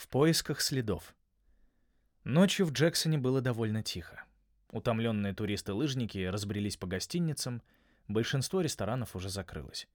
В поисках следов. Ночью в Джексоне было довольно тихо. Утомленные туристы-лыжники разбрелись по гостиницам, большинство ресторанов уже закрылось.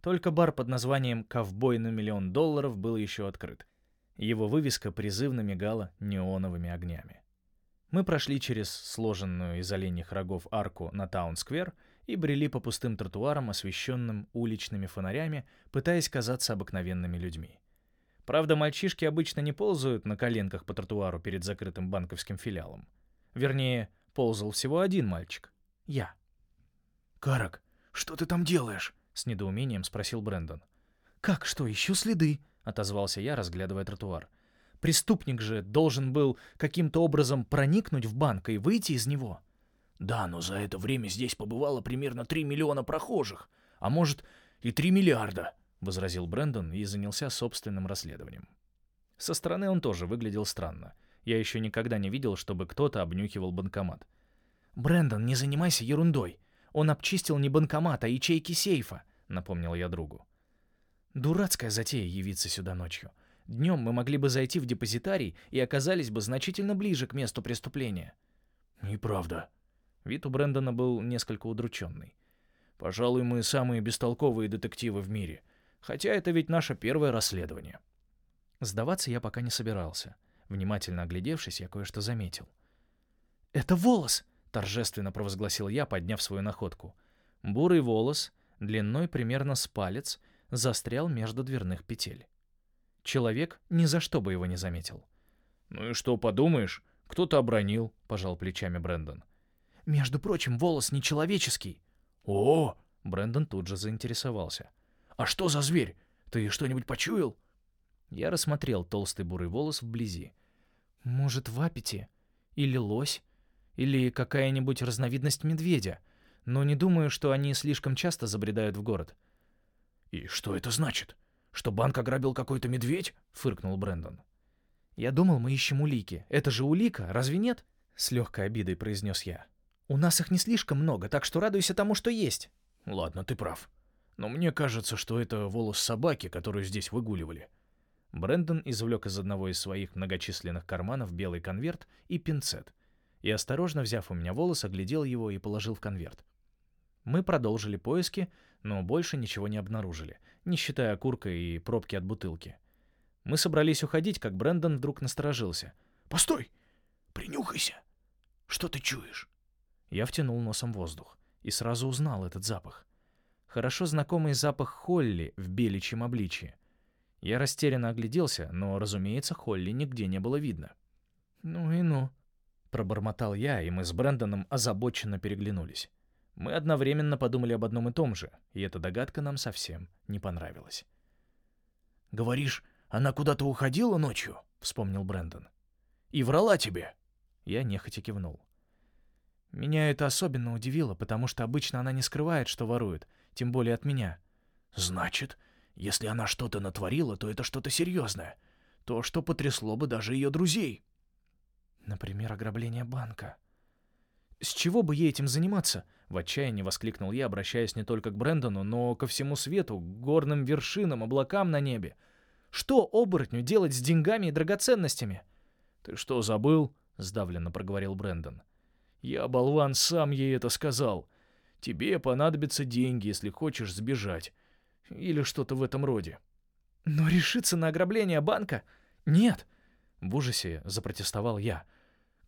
Только бар под названием «Ковбой на миллион долларов» был еще открыт. Его вывеска призывно мигала неоновыми огнями. Мы прошли через сложенную из оленьих рогов арку на Таун-сквер и брели по пустым тротуарам, освещенным уличными фонарями, пытаясь казаться обыкновенными людьми. Правда, мальчишки обычно не ползают на коленках по тротуару перед закрытым банковским филиалом. Вернее, ползал всего один мальчик. Я. «Карак, что ты там делаешь?» — с недоумением спросил Брэндон. «Как что, ищу следы?» — отозвался я, разглядывая тротуар. «Преступник же должен был каким-то образом проникнуть в банк и выйти из него». «Да, но за это время здесь побывало примерно 3 миллиона прохожих, а может и 3 миллиарда», — возразил Брэндон и занялся собственным расследованием. Со стороны он тоже выглядел странно. Я еще никогда не видел, чтобы кто-то обнюхивал банкомат. «Брэндон, не занимайся ерундой. Он обчистил не банкомат, а ячейки сейфа», — напомнил я другу. Дурацкая затея явиться сюда ночью. Днем мы могли бы зайти в депозитарий и оказались бы значительно ближе к месту преступления. Неправда. Вид у Брэндона был несколько удрученный. Пожалуй, мы самые бестолковые детективы в мире. Хотя это ведь наше первое расследование. Сдаваться я пока не собирался. Внимательно оглядевшись, я кое-что заметил. «Это волос!» — торжественно провозгласил я, подняв свою находку. Бурый волос, длиной примерно с палец — застрял между дверных петель. Человек ни за что бы его не заметил. «Ну и что, подумаешь, кто-то обронил», — пожал плечами Брэндон. «Между прочим, волос нечеловеческий». «О!» — Брэндон тут же заинтересовался. «А что за зверь? Ты что-нибудь почуял?» Я рассмотрел толстый бурый волос вблизи. «Может, в аппете? Или лось? Или какая-нибудь разновидность медведя? Но не думаю, что они слишком часто забредают в город. «И что это значит? Что банк ограбил какой-то медведь?» — фыркнул Брэндон. «Я думал, мы ищем улики. Это же улика, разве нет?» — с легкой обидой произнес я. «У нас их не слишком много, так что радуйся тому, что есть». «Ладно, ты прав. Но мне кажется, что это волос собаки, которую здесь выгуливали». Брэндон извлек из одного из своих многочисленных карманов белый конверт и пинцет. И, осторожно взяв у меня волос, оглядел его и положил в конверт. Мы продолжили поиски, но больше ничего не обнаружили, не считая окурка и пробки от бутылки. Мы собрались уходить, как Брэндон вдруг насторожился. «Постой! Принюхайся! Что ты чуешь?» Я втянул носом воздух и сразу узнал этот запах. Хорошо знакомый запах Холли в беличьем обличье. Я растерянно огляделся, но, разумеется, Холли нигде не было видно. «Ну и ну», — пробормотал я, и мы с Брэндоном озабоченно переглянулись. Мы одновременно подумали об одном и том же, и эта догадка нам совсем не понравилась. «Говоришь, она куда-то уходила ночью?» — вспомнил Брэндон. «И врала тебе?» Я нехотя кивнул. Меня это особенно удивило, потому что обычно она не скрывает, что ворует, тем более от меня. «Значит, если она что-то натворила, то это что-то серьезное. То, что потрясло бы даже ее друзей». «Например, ограбление банка», с чего бы ей этим заниматься? В отчаянии воскликнул я, обращаясь не только к Брэндону, но ко всему свету, к горным вершинам, облакам на небе. Что оборотню делать с деньгами и драгоценностями? Ты что, забыл? сдавленно проговорил Брэндон. Я, болван, сам ей это сказал. Тебе понадобятся деньги, если хочешь сбежать. Или что-то в этом роде. Но решиться на ограбление банка? Нет. В ужасе запротестовал я.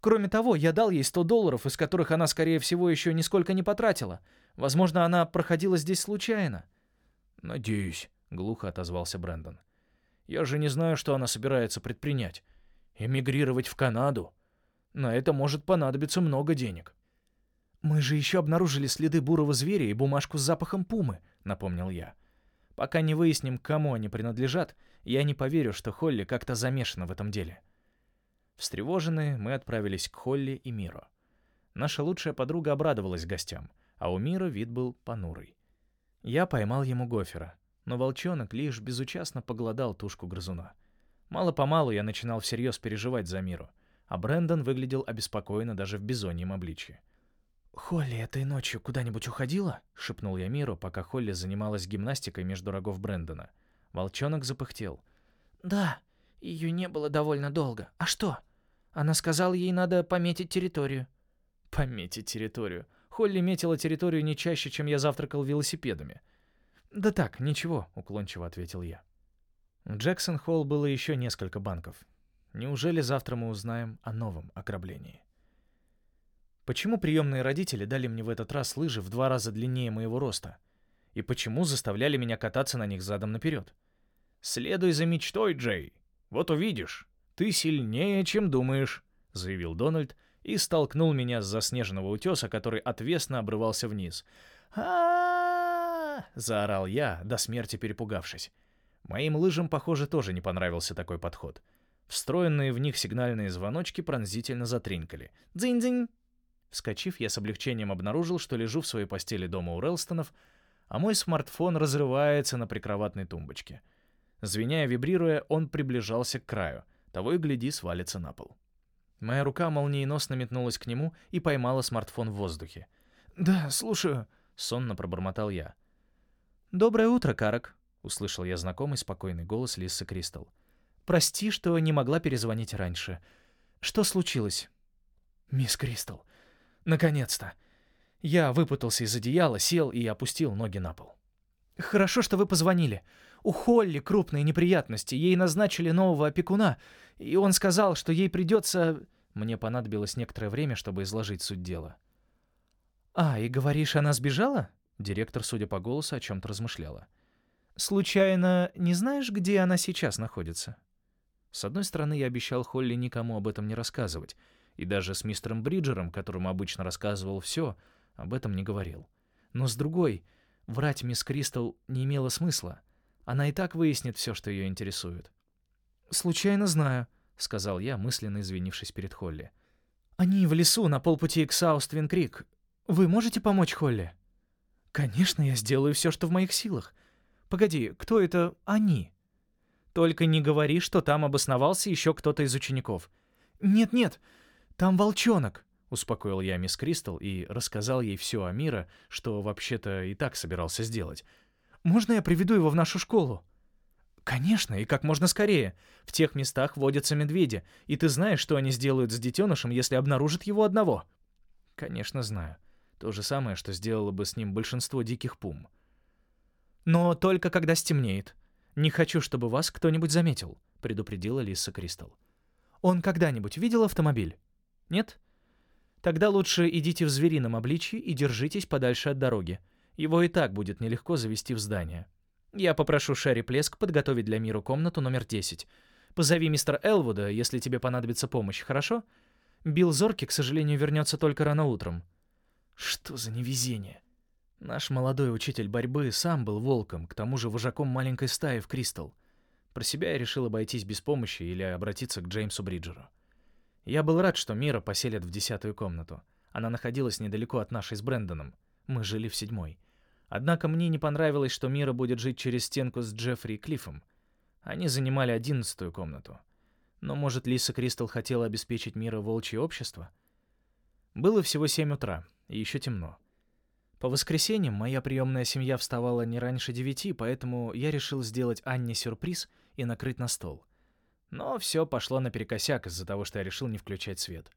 Кроме того, я дал ей 100 долларов, из которых она, скорее всего, еще нисколько не потратила. Возможно, она проходила здесь случайно. «Надеюсь», — глухо отозвался Брэндон. «Я же не знаю, что она собирается предпринять. Эмигрировать в Канаду? На это может понадобиться много денег». «Мы же еще обнаружили следы бурого зверя и бумажку с запахом пумы», — напомнил я. «Пока не выясним, кому они принадлежат, я не поверю, что Холли как-то замешана в этом деле». Встревоженные, мы отправились к Холли и Миро. Наша лучшая подруга обрадовалась гостям, а у Миро вид был понурый. Я поймал ему гофера, но волчонок лишь безучастно поглодал тушку грызуна. Мало-помалу я начинал всерьез переживать за Миру, а Брэндон выглядел обеспокоенно даже в бизоньем обличье. «Холли этой ночью куда-нибудь уходила?» — шепнул я Миру, пока Холли занималась гимнастикой между рогов Брэндона. Волчонок запыхтел. «Да, Ее не было довольно долго. А что? Она сказала, ей надо пометить территорию. Пометить территорию. Холли метила территорию не чаще, чем я завтракал велосипедами. «Да так, ничего», — уклончиво ответил я. В Джексон-Холл было еще несколько банков. Неужели завтра мы узнаем о новом ограблении? Почему приемные родители дали мне в этот раз лыжи в два раза длиннее моего роста? И почему заставляли меня кататься на них задом наперед? «Следуй за мечтой, Джей. Вот увидишь. Ты сильнее, чем думаешь», — заявил Дональд и столкнул меня с заснеженного утеса, который отвесно обрывался вниз. а заорал я, до смерти перепугавшись. Моим лыжам, похоже, тоже не понравился такой подход. Встроенные в них сигнальные звоночки пронзительно затринкали. «Дзынь-дзынь!» Вскочив, я с облегчением обнаружил, что лежу в своей постели дома у Релстонов, а мой смартфон разрывается на прикроватной тумбочке. Звеняя, вибрируя, он приближался к краю. Того и гляди, свалится на пол. Моя рука молниеносно метнулась к нему и поймала смартфон в воздухе. «Да, слушаю», — сонно пробормотал я. «Доброе утро, Карак», — услышал я знакомый спокойный голос Лисы Кристал. «Прости, что не могла перезвонить раньше. Что случилось?» «Мисс Кристал, наконец-то!» Я выпутался из одеяла, сел и опустил ноги на пол. «Хорошо, что вы позвонили. У Холли крупные неприятности. Ей назначили нового опекуна, и он сказал, что ей придется...» Мне понадобилось некоторое время, чтобы изложить суть дела. «А, и говоришь, она сбежала?» Директор, судя по голосу, о чем-то размышляла. «Случайно не знаешь, где она сейчас находится?» С одной стороны, я обещал Холли никому об этом не рассказывать, и даже с мистером Бриджером, которому обычно рассказывал все, об этом не говорил. Но с другой, врать мисс Кристал не имело смысла. Она и так выяснит все, что ее интересует. «Случайно знаю», — сказал я, мысленно извинившись перед Холли. «Они в лесу на полпути к Сауствин-Крик. Вы можете помочь Холли?» «Конечно, я сделаю все, что в моих силах. Погоди, кто это «они»?» «Только не говори, что там обосновался еще кто-то из учеников». «Нет-нет, там волчонок», — успокоил я мисс Кристал и рассказал ей все о Мира, что вообще-то и так собирался сделать. Можно я приведу его в нашу школу?» «Конечно, и как можно скорее. В тех местах водятся медведи, и ты знаешь, что они сделают с детенышем, если обнаружат его одного?» «Конечно, знаю. То же самое, что сделало бы с ним большинство диких пум». «Но только когда стемнеет. Не хочу, чтобы вас кто-нибудь заметил», — предупредила Лиса Кристал. «Он когда-нибудь видел автомобиль? Нет? Тогда лучше идите в зверином обличье и держитесь подальше от дороги. Его и так будет нелегко завести в здание. Я попрошу Шерри Плеск подготовить для Миру комнату номер 10. Позови мистера Элвуда, если тебе понадобится помощь, хорошо? Билл Зорки, к сожалению, вернется только рано утром. Что за невезение? Наш молодой учитель борьбы сам был волком, к тому же вожаком маленькой стаи в Кристал. Про себя я решил обойтись без помощи или обратиться к Джеймсу Бриджеру. Я был рад, что Мира поселят в десятую комнату. Она находилась недалеко от нашей с Брэндоном. Мы жили в седьмой. Однако мне не понравилось, что Мира будет жить через стенку с Джеффри и Клиффом. Они занимали одиннадцатую комнату. Но, может, Лиса Кристал хотела обеспечить Мира волчье общество? Было всего семь утра, и еще темно. По воскресеньям моя приемная семья вставала не раньше девяти, поэтому я решил сделать Анне сюрприз и накрыть на стол. Но все пошло наперекосяк из-за того, что я решил не включать свет.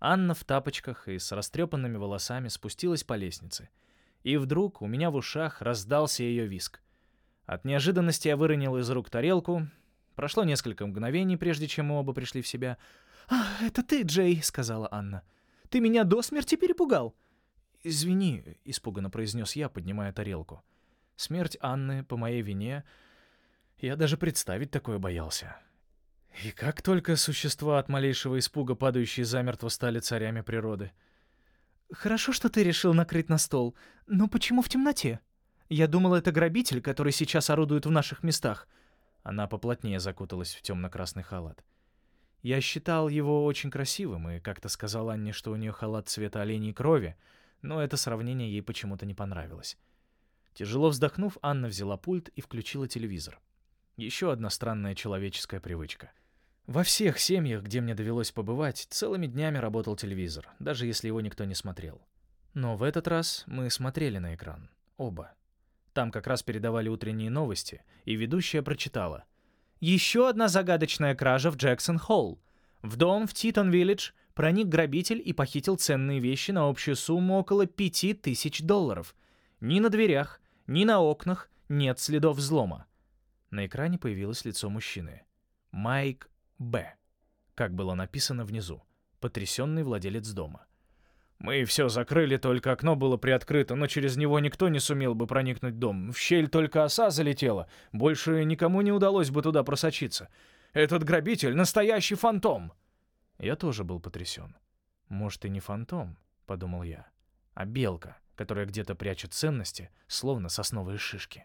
Анна в тапочках и с растрепанными волосами спустилась по лестнице — и вдруг у меня в ушах раздался ее виск. От неожиданности я выронил из рук тарелку. Прошло несколько мгновений, прежде чем мы оба пришли в себя. «А, это ты, Джей», — сказала Анна. «Ты меня до смерти перепугал». «Извини», — испуганно произнес я, поднимая тарелку. Смерть Анны по моей вине... Я даже представить такое боялся. И как только существа от малейшего испуга, падающие замертво, стали царями природы — «Хорошо, что ты решил накрыть на стол. Но почему в темноте? Я думала, это грабитель, который сейчас орудует в наших местах». Она поплотнее закуталась в темно-красный халат. Я считал его очень красивым и как-то сказал Анне, что у нее халат цвета оленей крови, но это сравнение ей почему-то не понравилось. Тяжело вздохнув, Анна взяла пульт и включила телевизор. Еще одна странная человеческая привычка — во всех семьях, где мне довелось побывать, целыми днями работал телевизор, даже если его никто не смотрел. Но в этот раз мы смотрели на экран. Оба. Там как раз передавали утренние новости, и ведущая прочитала. Еще одна загадочная кража в Джексон-Холл. В дом в Титон-Виллидж проник грабитель и похитил ценные вещи на общую сумму около пяти тысяч долларов. Ни на дверях, ни на окнах нет следов взлома. На экране появилось лицо мужчины. Майк Б. Как было написано внизу. Потрясенный владелец дома. Мы все закрыли, только окно было приоткрыто, но через него никто не сумел бы проникнуть в дом. В щель только оса залетела. Больше никому не удалось бы туда просочиться. Этот грабитель — настоящий фантом!» Я тоже был потрясен. «Может, и не фантом», — подумал я, — «а белка, которая где-то прячет ценности, словно сосновые шишки».